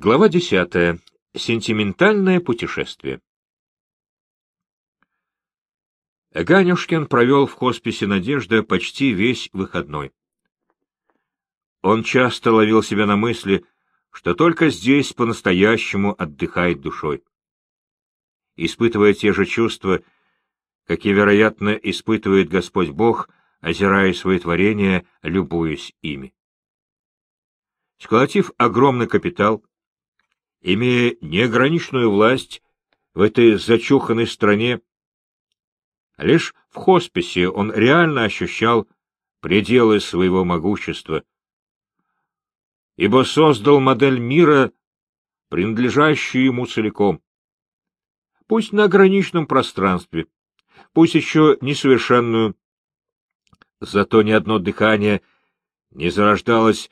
Глава десятая. Сентиментальное путешествие. Ганюшкин провел в хосписе «Надежда» почти весь выходной. Он часто ловил себя на мысли, что только здесь по-настоящему отдыхает душой. Испытывая те же чувства, какие, вероятно, испытывает Господь Бог, озирая свои творения, любуясь ими. Сколотив огромный капитал, имея неограниченную власть в этой зачуханной стране, лишь в хосписе он реально ощущал пределы своего могущества, ибо создал модель мира, принадлежащую ему целиком. Пусть на ограниченном пространстве, пусть еще несовершенную, зато ни одно дыхание не зарождалось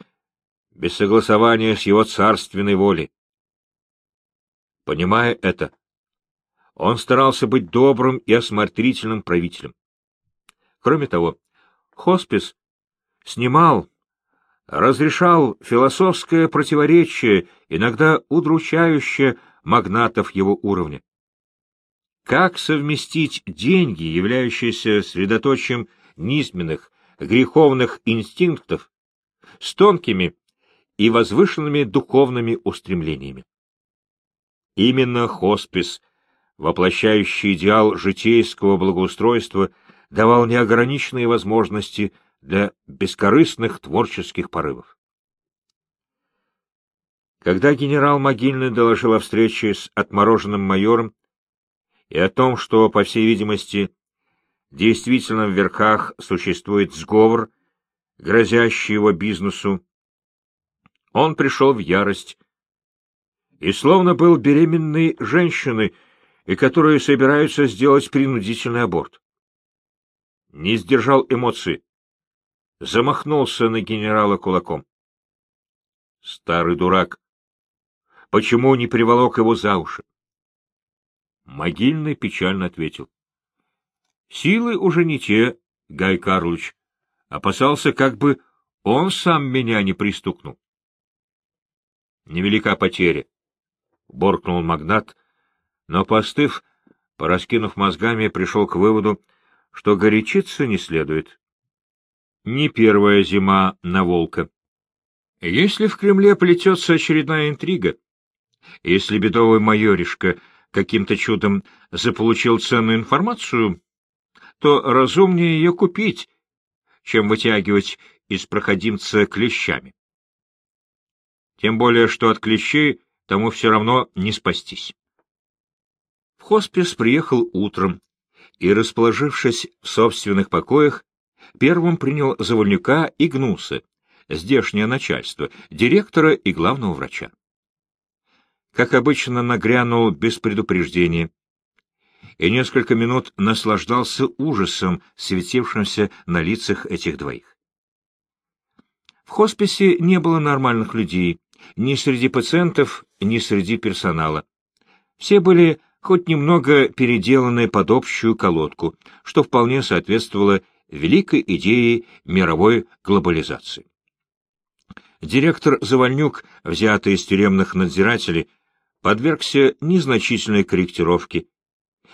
без согласования с его царственной волей. Понимая это, он старался быть добрым и осмотрительным правителем. Кроме того, хоспис снимал, разрешал философское противоречие, иногда удручающее магнатов его уровня. Как совместить деньги, являющиеся средоточием низменных, греховных инстинктов, с тонкими и возвышенными духовными устремлениями? Именно хоспис, воплощающий идеал житейского благоустройства, давал неограниченные возможности для бескорыстных творческих порывов. Когда генерал Могильный доложил о встрече с отмороженным майором и о том, что, по всей видимости, действительно в верхах существует сговор, грозящий его бизнесу, он пришел в ярость и словно был беременной женщиной, и которую собираются сделать принудительный аборт. Не сдержал эмоций, замахнулся на генерала кулаком. Старый дурак! Почему не приволок его за уши? Могильный печально ответил. Силы уже не те, Гай Карлович. Опасался, как бы он сам меня не пристукнул. Невелика потеря. — боркнул магнат, но, постыв, пораскинув мозгами, пришел к выводу, что горячиться не следует. Не первая зима на волка. Если в Кремле плетется очередная интрига, если бедовый майоришка каким-то чудом заполучил ценную информацию, то разумнее ее купить, чем вытягивать из проходимца клещами. Тем более, что от клещей тому все равно не спастись. В хоспис приехал утром и, расположившись в собственных покоях, первым принял Завольнюка и Гнуса, здешнее начальство, директора и главного врача. Как обычно, нагрянул без предупреждения и несколько минут наслаждался ужасом, светившимся на лицах этих двоих. В хосписе не было нормальных людей, ни среди пациентов, ни среди персонала. Все были хоть немного переделаны под общую колодку, что вполне соответствовало великой идее мировой глобализации. Директор Завальнюк, взятый из тюремных надзирателей, подвергся незначительной корректировке.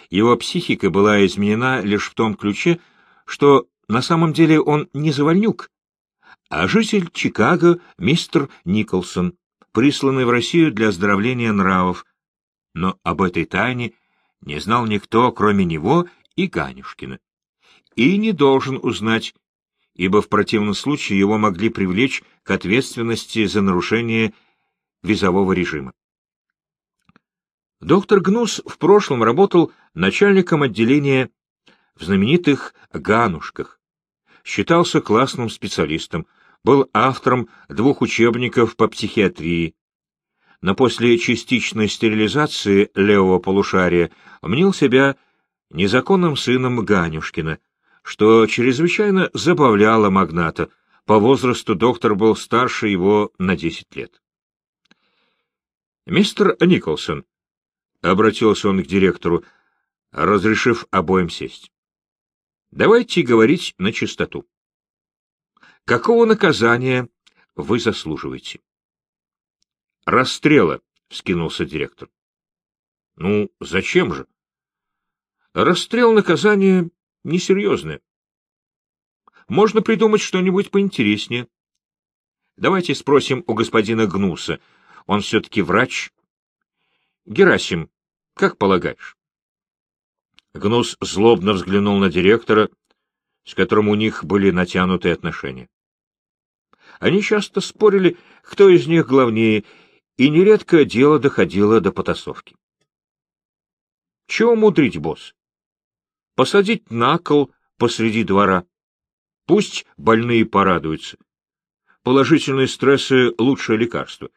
Его психика была изменена лишь в том ключе, что на самом деле он не Завальнюк, а житель Чикаго мистер Николсон, присланный в Россию для оздоровления нравов, но об этой тайне не знал никто, кроме него и Ганюшкина. И не должен узнать, ибо в противном случае его могли привлечь к ответственности за нарушение визового режима. Доктор Гнус в прошлом работал начальником отделения в знаменитых Ганушках, считался классным специалистом, был автором двух учебников по психиатрии, но после частичной стерилизации левого полушария мнил себя незаконным сыном Ганюшкина, что чрезвычайно забавляло магната. По возрасту доктор был старше его на десять лет. «Мистер Николсон», — обратился он к директору, разрешив обоим сесть, — «давайте говорить на чистоту. Какого наказания вы заслуживаете? расстрела, — вскинулся директор. — Ну, зачем же? Расстрел наказание несерьезное. Можно придумать что-нибудь поинтереснее. Давайте спросим у господина Гнуса. Он все-таки врач. Герасим, как полагаешь? Гнус злобно взглянул на директора, с которым у них были натянутые отношения. Они часто спорили, кто из них главнее, и нередко дело доходило до потасовки. Чего мудрить, босс? Посадить на кол посреди двора. Пусть больные порадуются. Положительные стрессы — лучшее лекарство.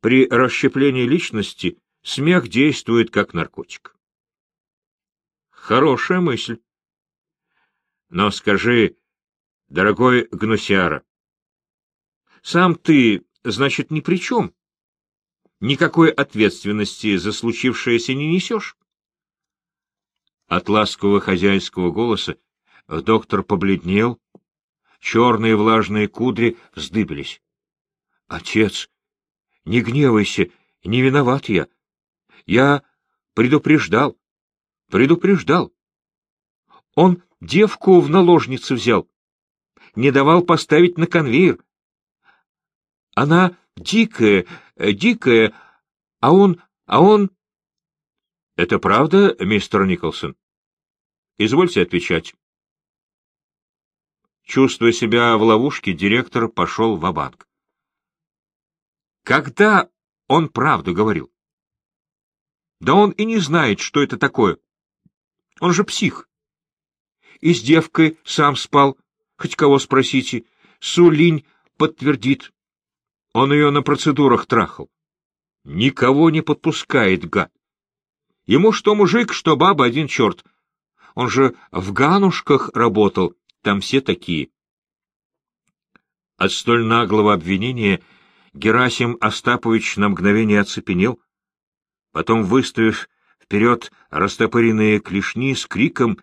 При расщеплении личности смех действует как наркотик. Хорошая мысль. Но скажи, дорогой Гнусяра, сам ты, значит, ни при чем? Никакой ответственности за случившееся не несешь? От ласкового хозяйского голоса доктор побледнел, черные влажные кудри вздыбились. — Отец, не гневайся, не виноват я. Я предупреждал, предупреждал. Он девку в наложницы взял, не давал поставить на конвейер. Она дикая, дикая, а он, а он... — Это правда, мистер Николсон? — Извольте отвечать. Чувствуя себя в ловушке, директор пошел в банк Когда он правду говорил? Да он и не знает, что это такое. Он же псих. И с девкой сам спал, хоть кого спросите. Сулинь подтвердит. Он ее на процедурах трахал. Никого не подпускает, гад. Ему что мужик, что баба один черт. Он же в ганушках работал, там все такие. От столь наглого обвинения Герасим Остапович на мгновение оцепенел, потом, выставив вперед растопыренные клешни с криком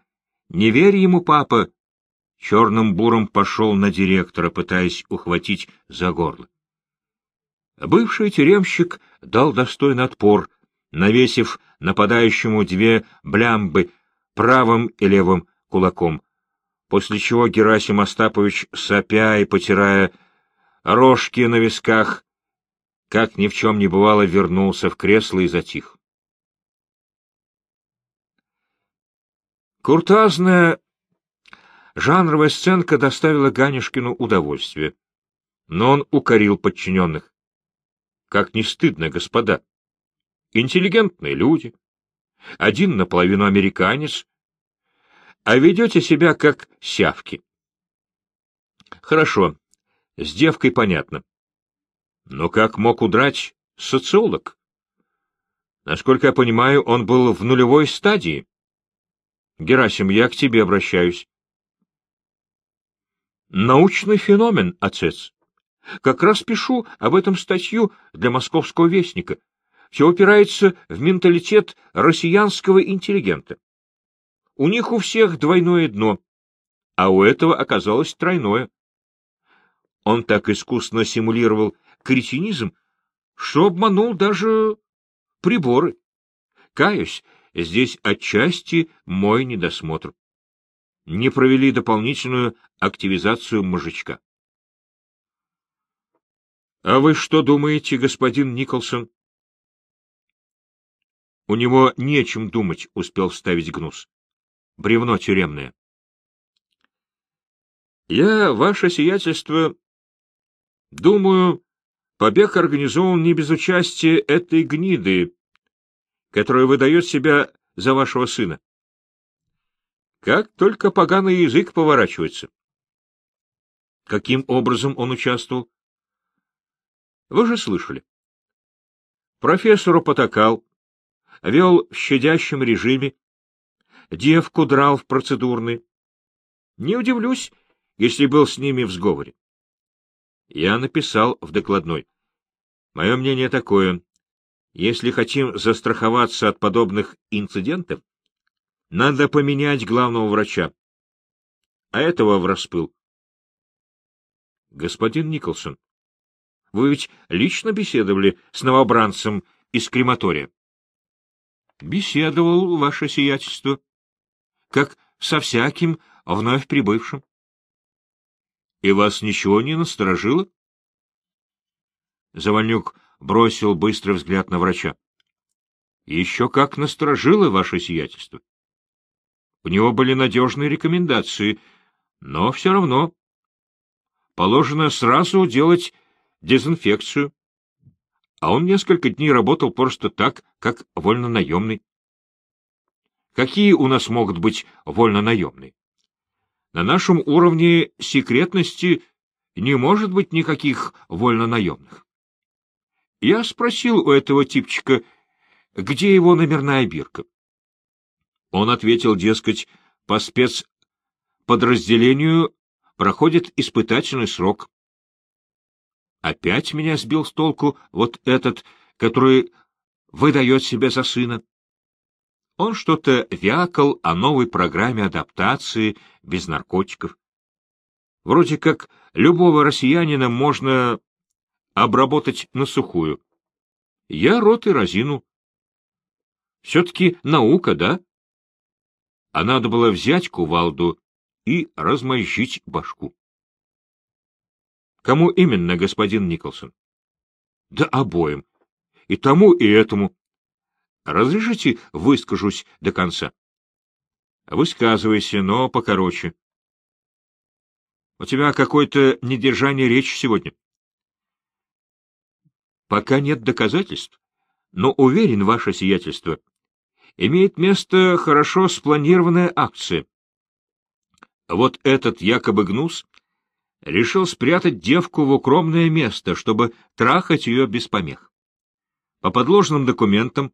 «Не верь ему, папа!», черным буром пошел на директора, пытаясь ухватить за горло. Бывший тюремщик дал достойный отпор, навесив нападающему две блямбы правым и левым кулаком, после чего Герасим Остапович, сопя и потирая рожки на висках, как ни в чем не бывало, вернулся в кресло и затих. Куртазная жанровая сценка доставила Ганюшкину удовольствие, но он укорил подчиненных. Как не стыдно, господа. Интеллигентные люди. Один наполовину американец. А ведете себя как сявки. Хорошо, с девкой понятно. Но как мог удрать социолог? Насколько я понимаю, он был в нулевой стадии. Герасим, я к тебе обращаюсь. Научный феномен, отец. Как раз пишу об этом статью для московского вестника. Все упирается в менталитет россиянского интеллигента. У них у всех двойное дно, а у этого оказалось тройное. Он так искусно симулировал кретинизм, что обманул даже приборы. Каюсь, здесь отчасти мой недосмотр. Не провели дополнительную активизацию мужичка. А вы что думаете, господин Николсон? У него нечем думать, успел вставить гнус. Бревно тюремное. Я, ваше сиятельство, думаю, побег организован не без участия этой гниды, которая выдает себя за вашего сына. Как только поганый язык поворачивается. Каким образом он участвовал? Вы же слышали. Профессору потакал, вел в щадящем режиме, девку драл в процедурный. Не удивлюсь, если был с ними в сговоре. Я написал в докладной. Мое мнение такое. Если хотим застраховаться от подобных инцидентов, надо поменять главного врача. А этого в распыл. Господин Николсон, Вы ведь лично беседовали с новобранцем из крематория? — Беседовал, ваше сиятельство. Как со всяким вновь прибывшим. — И вас ничего не насторожило? Завальнюк бросил быстрый взгляд на врача. — Еще как насторожило ваше сиятельство. У него были надежные рекомендации, но все равно положено сразу делать дезинфекцию. А он несколько дней работал просто так, как вольнонаемный. Какие у нас могут быть вольнонаемные? На нашем уровне секретности не может быть никаких вольнонаемных. Я спросил у этого типчика, где его номерная бирка. Он ответил, дескать, по спецподразделению проходит испытательный срок. Опять меня сбил с толку вот этот, который выдает себя за сына. Он что-то вякал о новой программе адаптации без наркотиков. Вроде как любого россиянина можно обработать на сухую. Я рот и разину. Все-таки наука, да? А надо было взять кувалду и размозжить башку. Кому именно, господин Николсон? Да обоим. И тому, и этому. Разрешите выскажусь до конца? Высказывайся, но покороче. У тебя какое-то недержание речи сегодня. Пока нет доказательств, но уверен, ваше сиятельство, имеет место хорошо спланированная акция. Вот этот якобы гнус решил спрятать девку в укромное место, чтобы трахать ее без помех. По подложным документам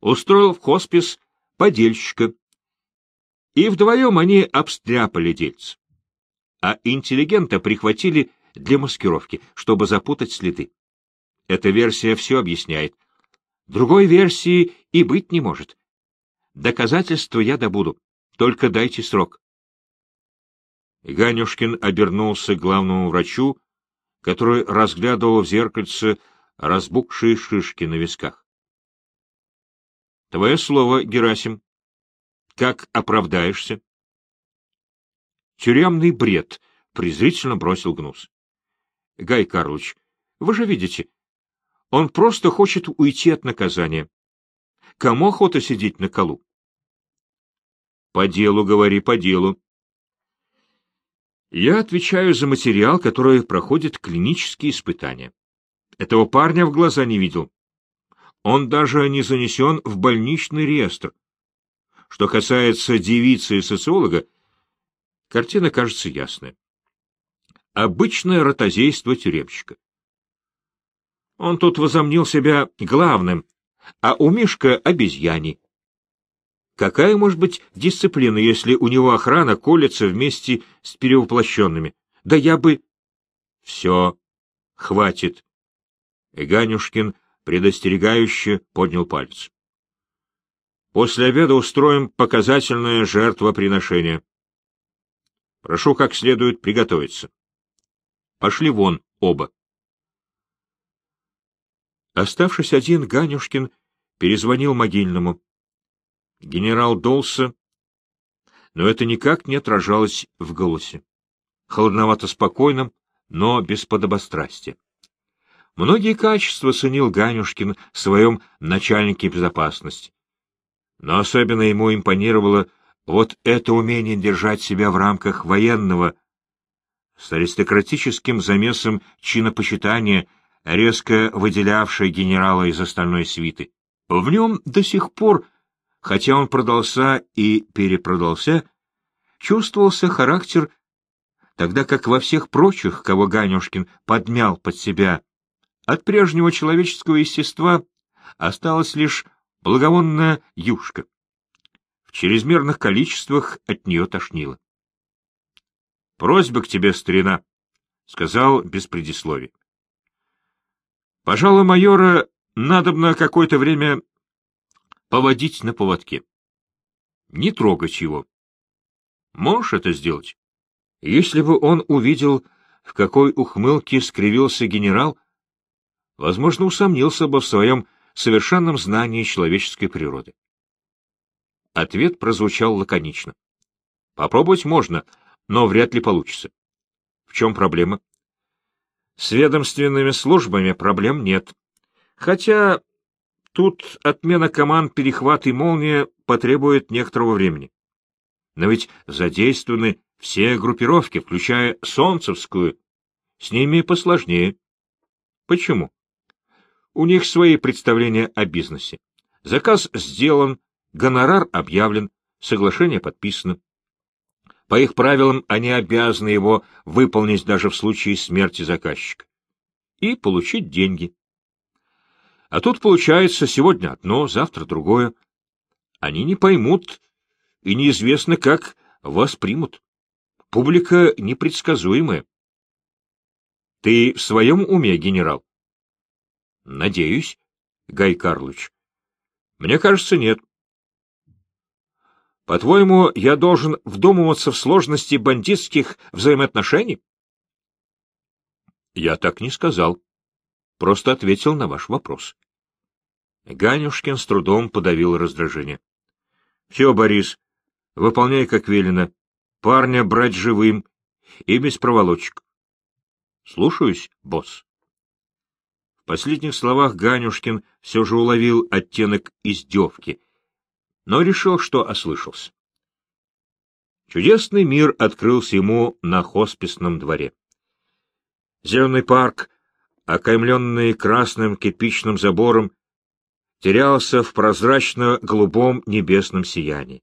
устроил в хоспис подельщика, и вдвоем они обстряпали дельц. А интеллигента прихватили для маскировки, чтобы запутать следы. Эта версия все объясняет. Другой версии и быть не может. Доказательства я добуду, только дайте срок. Ганюшкин обернулся к главному врачу, который разглядывал в зеркальце разбухшие шишки на висках. — Твое слово, Герасим. Как оправдаешься? — Тюремный бред, — презрительно бросил Гнус. — Гай Карлович, вы же видите, он просто хочет уйти от наказания. Кому охота сидеть на колу? — По делу, говори, по делу. Я отвечаю за материал, который проходит клинические испытания. Этого парня в глаза не видел. Он даже не занесен в больничный реестр. Что касается девицы и социолога, картина кажется ясной. Обычное ротозейство тюремщика. Он тут возомнил себя главным, а у Мишка — обезьяни. Какая может быть дисциплина, если у него охрана колется вместе с перевоплощенными? Да я бы... Все, хватит. Иганюшкин предостерегающе поднял палец. После обеда устроим показательное жертвоприношение. Прошу как следует приготовиться. Пошли вон оба. Оставшись один, Ганюшкин перезвонил могильному. Генерал долся, но это никак не отражалось в голосе. Холодновато спокойным, но без подобострастия. Многие качества ценил Ганюшкин в своем начальнике безопасности. Но особенно ему импонировало вот это умение держать себя в рамках военного, с аристократическим замесом чинопочитания, резко выделявшее генерала из остальной свиты. В нем до сих пор Хотя он продался и перепродался, чувствовался характер, тогда как во всех прочих, кого Ганюшкин подмял под себя, от прежнего человеческого естества осталась лишь благовонная юшка. В чрезмерных количествах от нее тошнило. — Просьба к тебе, старина, — сказал без предисловий. — Пожалуй, майора надо на какое-то время поводить на поводке. Не трогать его. Можешь это сделать? Если бы он увидел, в какой ухмылке скривился генерал, возможно, усомнился бы в своем совершенном знании человеческой природы. Ответ прозвучал лаконично. Попробовать можно, но вряд ли получится. В чем проблема? С ведомственными службами проблем нет. Хотя тут отмена команд «Перехват» и «Молния» потребует некоторого времени. Но ведь задействованы все группировки, включая Солнцевскую. С ними посложнее. Почему? У них свои представления о бизнесе. Заказ сделан, гонорар объявлен, соглашение подписано. По их правилам они обязаны его выполнить даже в случае смерти заказчика. И получить деньги. А тут получается сегодня одно, завтра другое. Они не поймут и неизвестно, как воспримут. Публика непредсказуемая. Ты в своем уме, генерал? Надеюсь, Гай Карлович. Мне кажется, нет. По-твоему, я должен вдумываться в сложности бандитских взаимоотношений? Я так не сказал. Просто ответил на ваш вопрос. Ганюшкин с трудом подавил раздражение. — Все, Борис, выполняй, как велено. Парня брать живым и без проволочек. — Слушаюсь, босс. В последних словах Ганюшкин все же уловил оттенок издевки — но решил, что ослышался. Чудесный мир открылся ему на хосписном дворе. Зеленый парк, окаймленный красным кирпичным забором, терялся в прозрачно-голубом небесном сиянии.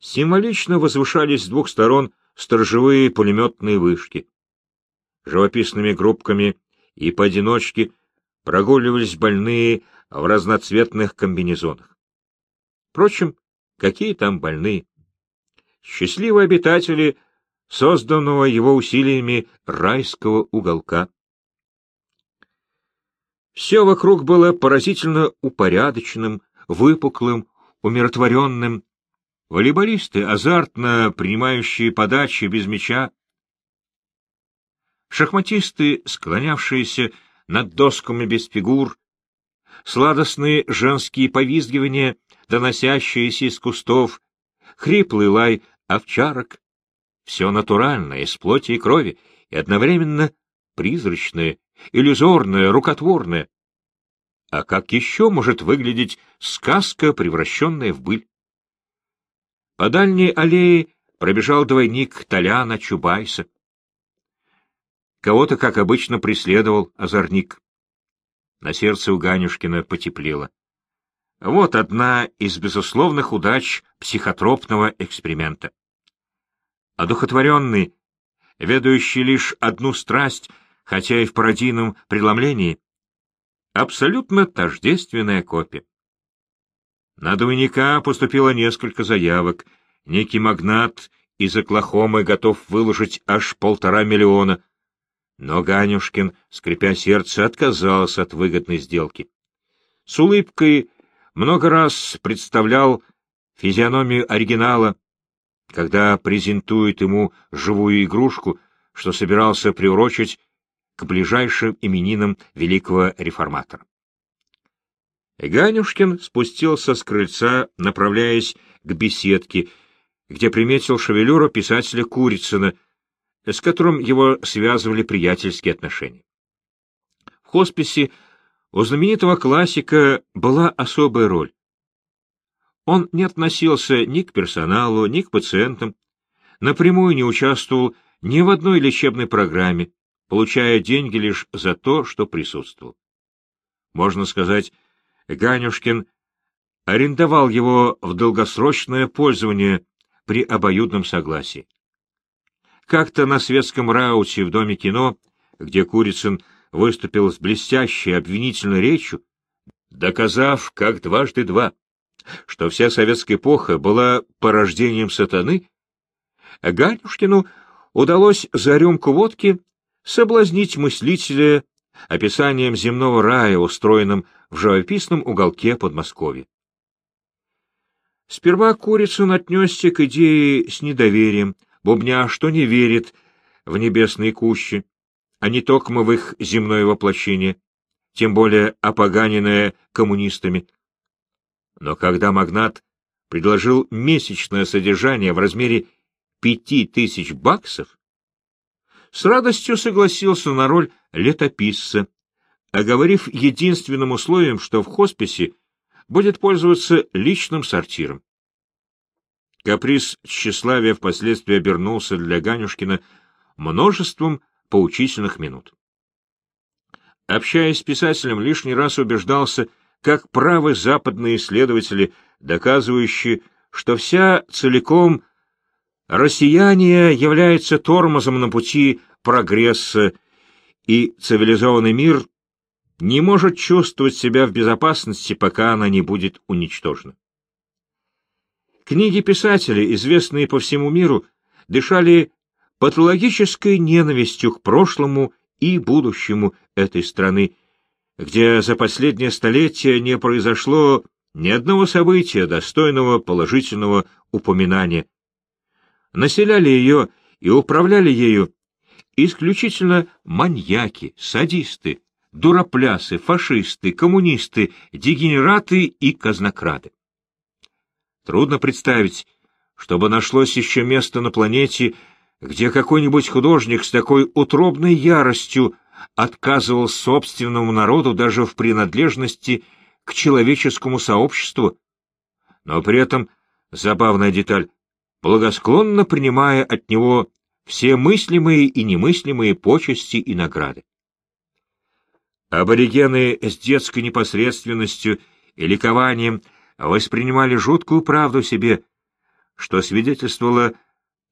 Символично возвышались с двух сторон сторожевые пулеметные вышки. Живописными группками и поодиночке прогуливались больные в разноцветных комбинезонах. Впрочем, какие там больные? Счастливые обитатели созданного его усилиями райского уголка. Все вокруг было поразительно упорядоченным, выпуклым, умиротворенным. Волейболисты, азартно принимающие подачи без мяча, шахматисты, склонявшиеся над досками без фигур, сладостные женские повизгивания доносящиеся из кустов, хриплый лай овчарок. Все натуральное, из плоти и крови, и одновременно призрачное, иллюзорное, рукотворное. А как еще может выглядеть сказка, превращенная в быль? По дальней аллее пробежал двойник Толяна Чубайса. Кого-то, как обычно, преследовал озорник. На сердце у Ганюшкина потеплело. Вот одна из безусловных удач психотропного эксперимента. Одухотворенный, ведающий лишь одну страсть, хотя и в пародийном преломлении, абсолютно тождественная копия. На двойника поступило несколько заявок. Некий магнат из Оклахомы готов выложить аж полтора миллиона. Но Ганюшкин, скрипя сердце, отказался от выгодной сделки. С улыбкой много раз представлял физиономию оригинала, когда презентует ему живую игрушку, что собирался приурочить к ближайшим именинам великого реформатора. Ганюшкин спустился с крыльца, направляясь к беседке, где приметил шевелюру писателя Курицына, с которым его связывали приятельские отношения. В хосписе у знаменитого классика была особая роль. Он не относился ни к персоналу, ни к пациентам, напрямую не участвовал ни в одной лечебной программе, получая деньги лишь за то, что присутствовал. Можно сказать, Ганюшкин арендовал его в долгосрочное пользование при обоюдном согласии. Как-то на светском рауте в Доме кино, где Курицын выступил с блестящей обвинительной речью, доказав, как дважды два, что вся советская эпоха была порождением сатаны, Ганюшкину удалось за рюмку водки соблазнить мыслителя описанием земного рая, устроенным в живописном уголке Подмосковья. Сперва Курицын отнесся к идее с недоверием, бубня, что не верит в небесной куще, а не токмо в их земное воплощение, тем более опоганенное коммунистами. Но когда магнат предложил месячное содержание в размере пяти тысяч баксов, с радостью согласился на роль летописца, оговорив единственным условием, что в хосписе будет пользоваться личным сортиром. Каприз тщеславия впоследствии обернулся для Ганюшкина множеством поучительных минут. Общаясь с писателем, лишний раз убеждался, как правы западные исследователи, доказывающие, что вся целиком россияние является тормозом на пути прогресса, и цивилизованный мир не может чувствовать себя в безопасности, пока она не будет уничтожена. Книги писателей, известные по всему миру, дышали патологической ненавистью к прошлому и будущему этой страны, где за последнее столетие не произошло ни одного события, достойного положительного упоминания. Населяли ее и управляли ею исключительно маньяки, садисты, дуроплясы, фашисты, коммунисты, дегенераты и казнокрады. Трудно представить, чтобы нашлось еще место на планете, где какой-нибудь художник с такой утробной яростью отказывал собственному народу даже в принадлежности к человеческому сообществу, но при этом, забавная деталь, благосклонно принимая от него все мыслимые и немыслимые почести и награды. Аборигены с детской непосредственностью и ликованием воспринимали жуткую правду себе, что свидетельствовало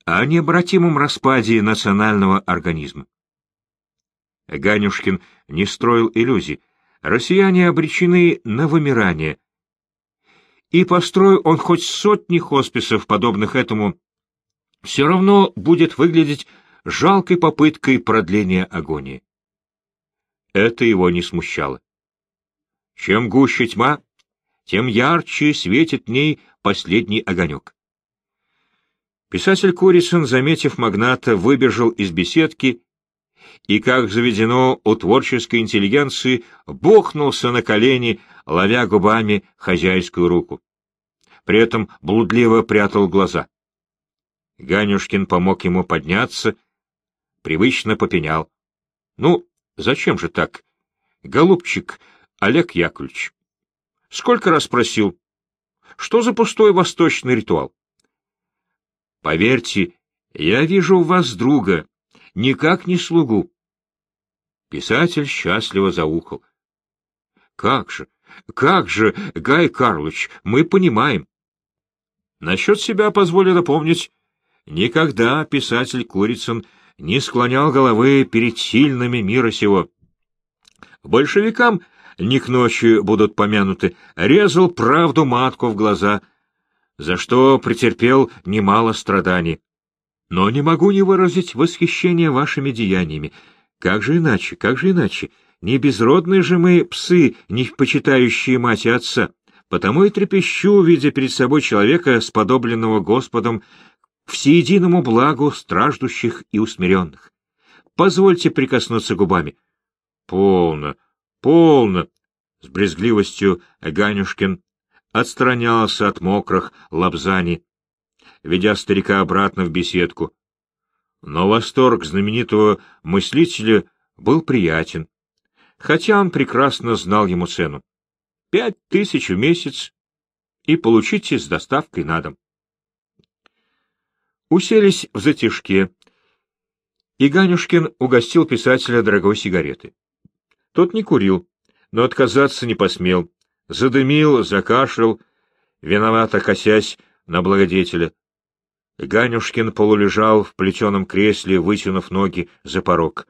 о необратимом распаде национального организма. Ганюшкин не строил иллюзий. Россияне обречены на вымирание. И построю он хоть сотни хосписов, подобных этому, все равно будет выглядеть жалкой попыткой продления агонии. Это его не смущало. Чем гуще тьма, тем ярче светит в ней последний огонек. Писатель Курицын, заметив магната, выбежал из беседки и, как заведено у творческой интеллигенции, бухнулся на колени, ловя губами хозяйскую руку. При этом блудливо прятал глаза. Ганюшкин помог ему подняться, привычно попенял. — Ну, зачем же так, голубчик Олег Яковлевич? Сколько раз просил? Что за пустой восточный ритуал? Поверьте, я вижу в вас друга, никак не слугу. Писатель счастливо заухал. Как же, как же, Гай Карлович, мы понимаем. Насчет себя позволю напомнить, никогда писатель Курицын не склонял головы перед сильными мира сего. Большевикам не к ночи будут помянуты, резал правду матку в глаза, за что претерпел немало страданий. Но не могу не выразить восхищение вашими деяниями. Как же иначе, как же иначе? Не безродные же мы псы, не почитающие мать и отца. Потому и трепещу, видя перед собой человека, сподобленного Господом всеединому благу страждущих и усмиренных. Позвольте прикоснуться губами. Полно, Полно! С брезгливостью Ганюшкин отстранялся от мокрых лапзаний, ведя старика обратно в беседку. Но восторг знаменитого мыслителя был приятен, хотя он прекрасно знал ему цену. Пять тысяч в месяц и получите с доставкой на дом. Уселись в затишке, и Ганюшкин угостил писателя дорогой сигареты. Тот не курил, но отказаться не посмел. Задымил, закашлял, виновато косясь на благодетеля. Ганюшкин полулежал в плетеном кресле, вытянув ноги за порог.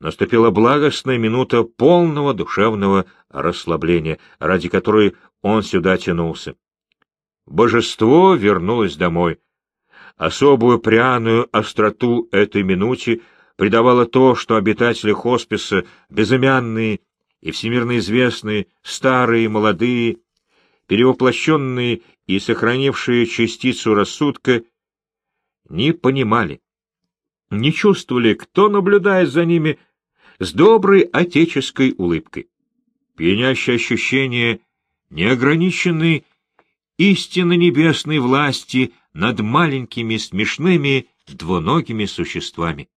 Наступила благостная минута полного душевного расслабления, ради которой он сюда тянулся. Божество вернулось домой. Особую пряную остроту этой минуте — придавало то, что обитатели хосписа, безымянные и всемирно известные, старые и молодые, перевоплощенные и сохранившие частицу рассудка, не понимали. не чувствовали, кто наблюдает за ними с доброй отеческой улыбкой. Пьянящее ощущение неограниченной истинно небесной власти над маленькими смешными двуногими существами.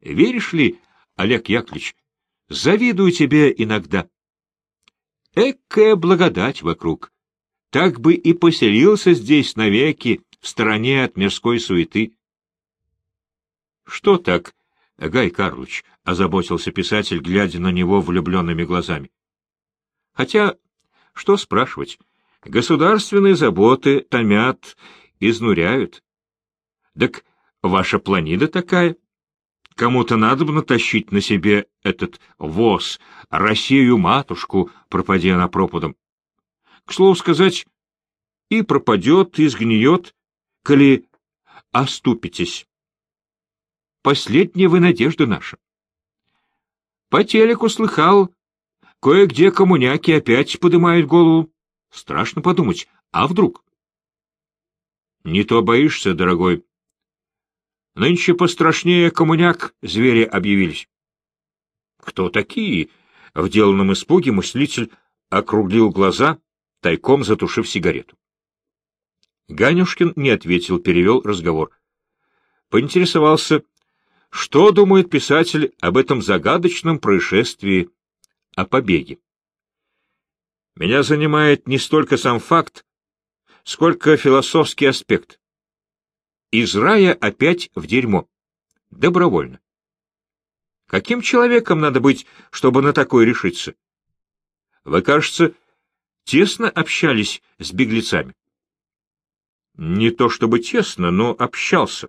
Веришь ли, Олег Яковлевич, завидую тебе иногда. Экая благодать вокруг. Так бы и поселился здесь навеки, в стороне от мирской суеты. — Что так, Гай Карлович? — озаботился писатель, глядя на него влюбленными глазами. — Хотя, что спрашивать, государственные заботы томят, изнуряют. Так ваша планида такая. Кому-то надо бы натащить на себе этот воз, Россию-матушку, пропадя на пропадом. К слову сказать, и пропадет, и сгниет, коли оступитесь. Последняя вы надежда наша. По телеку слыхал, кое-где коммуняки опять поднимают голову. Страшно подумать, а вдруг? Не то боишься, дорогой. Нынче пострашнее коммуняк звери объявились. Кто такие? В деланном испуге мыслитель округлил глаза, тайком затушив сигарету. Ганюшкин не ответил, перевел разговор. Поинтересовался, что думает писатель об этом загадочном происшествии, о побеге. Меня занимает не столько сам факт, сколько философский аспект. Из рая опять в дерьмо. Добровольно. Каким человеком надо быть, чтобы на такое решиться? Вы, кажется, тесно общались с беглецами. Не то чтобы тесно, но общался.